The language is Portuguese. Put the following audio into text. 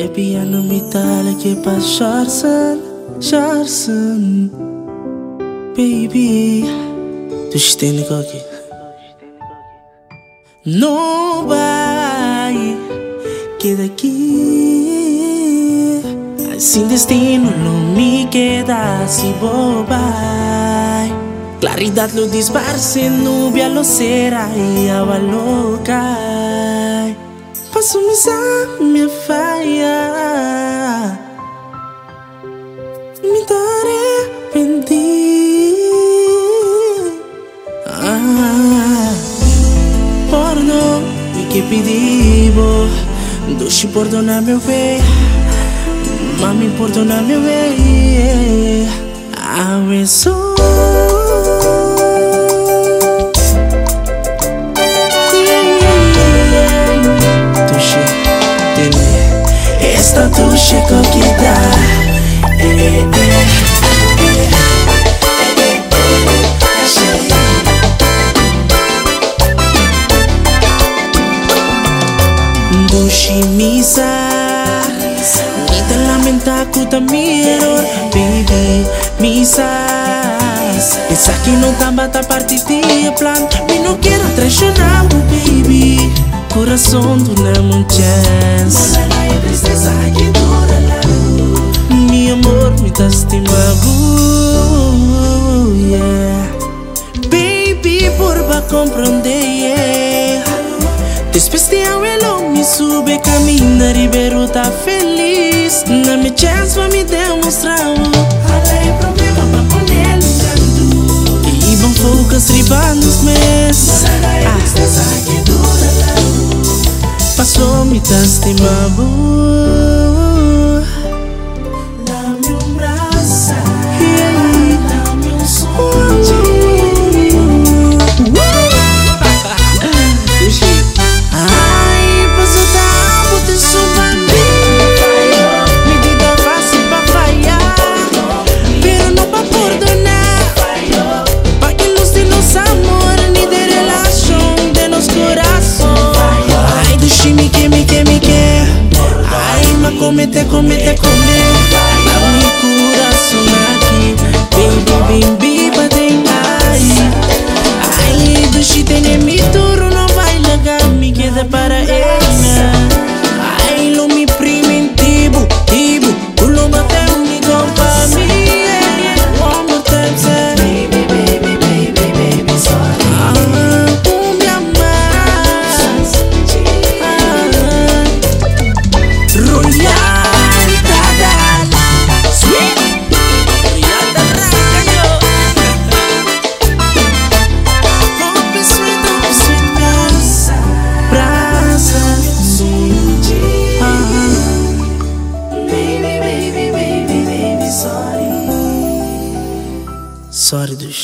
Baby, jag nu mitt ärlige på charsen, charsen Baby, du ständer cocky Não vai queda aqui Assim destino não me queda se bobai. Claridade lo disparce, nubia lo será e a louca Passo me minha faia. Me arrependi ah, Porno, e que pedivo Doce perdona meu bem Mami perdona meu bem A sto tu się kokida e, e, e. Bushimisa Nita lamenta Baby, misa Pensa que não tá bata parte de plan. Me não quero traicionar, baby. Coração do não chance Mi amor, me tá estimando yeah. Baby, por va compreender yeah. Después de abuelo, me sube camina Ribeiro tá feliz Na minha chance Passou me tá comete, comete, comete. Dá-me coração aqui, baby, bim, bim. Duş.